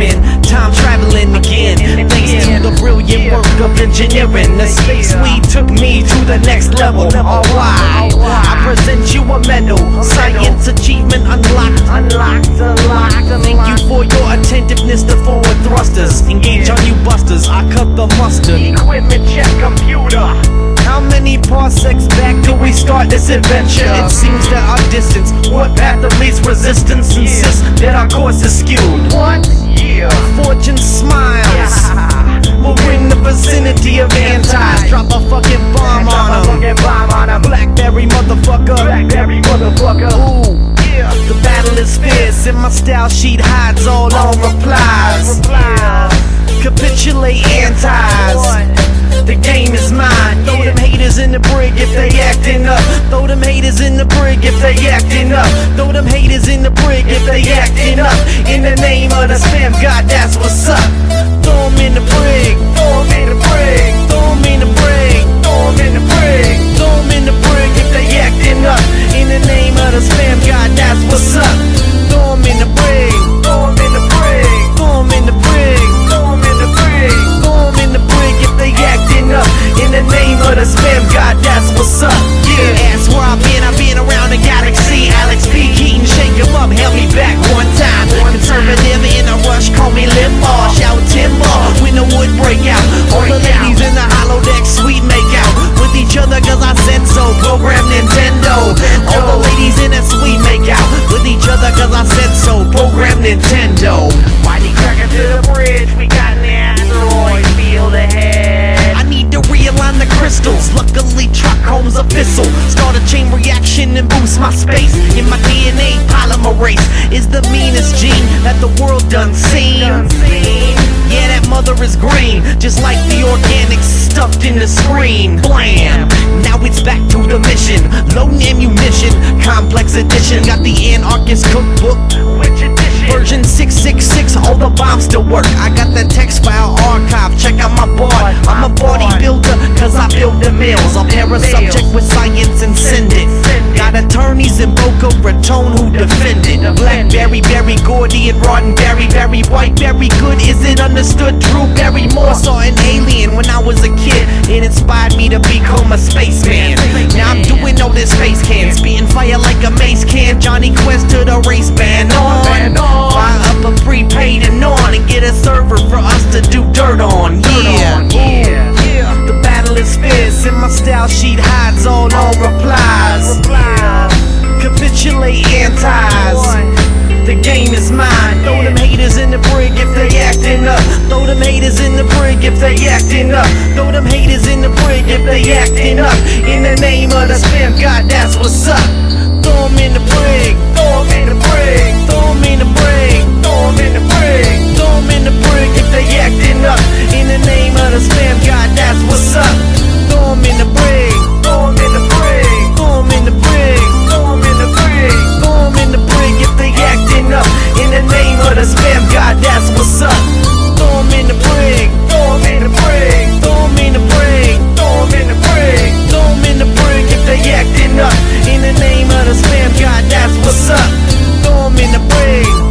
start eight tomorrow. I've been time traveling again. Thanks to the brilliant work of engineering, the space we took me to the next level. Alright, I present you a medal. Science achievement unlocked. Unlocked, unlocked, Thank you for your attentiveness to forward thrusters. Engage on you busters. I cut the mustard. Equipment check computer. How many parsecs back do we start this adventure? It seems that our distance, what path of least resistance, insists that our course is skewed. What? Motherfucker. Ooh. Yeah. The battle is fierce, and my style sheet hides all on replies. Replies. Capitulate antis. The game is mine. Throw them haters in the brig if they acting up. Throw them haters in the brig if they acting up. Throw them haters in the brig if they acting up. In the name of the spam the spam god, that's what's up. Yeah, ask where I've been, I've my space. In my DNA, polymerase is the meanest gene that the world done seen. Yeah, that mother is green, just like the organics stuffed in the screen. Blam! Now it's back to the mission. Low ammunition, complex edition. Got the anarchist cookbook. Which edition? Version 666, all the bombs still work. I got the text file archive, check out my board. I'm a bodybuilder, cause I build the mills. I'll pair a subject with science and send it. Got attorneys in Boca Raton who defend it. Blackberry, Berry, Gordy, and Roddenberry, Barry White, Berry, good. Is it understood? Drew Barrymore saw an alien when I was a kid. It inspired me to become a spaceman. Now I'm doing all this face can, spitting fire like a mace can. Jonny Quest to the Race Bannon. On. Capitulate antis. The game is mine. Throw them haters in the brig if they acting up. Throw them haters in the brig if they acting up. Throw them haters in the brig if they acting up. In the name of the spam god, that's what's up. Throw 'em in the brig. Throw 'em in the brig. God, that's what's up. Throw in the brain.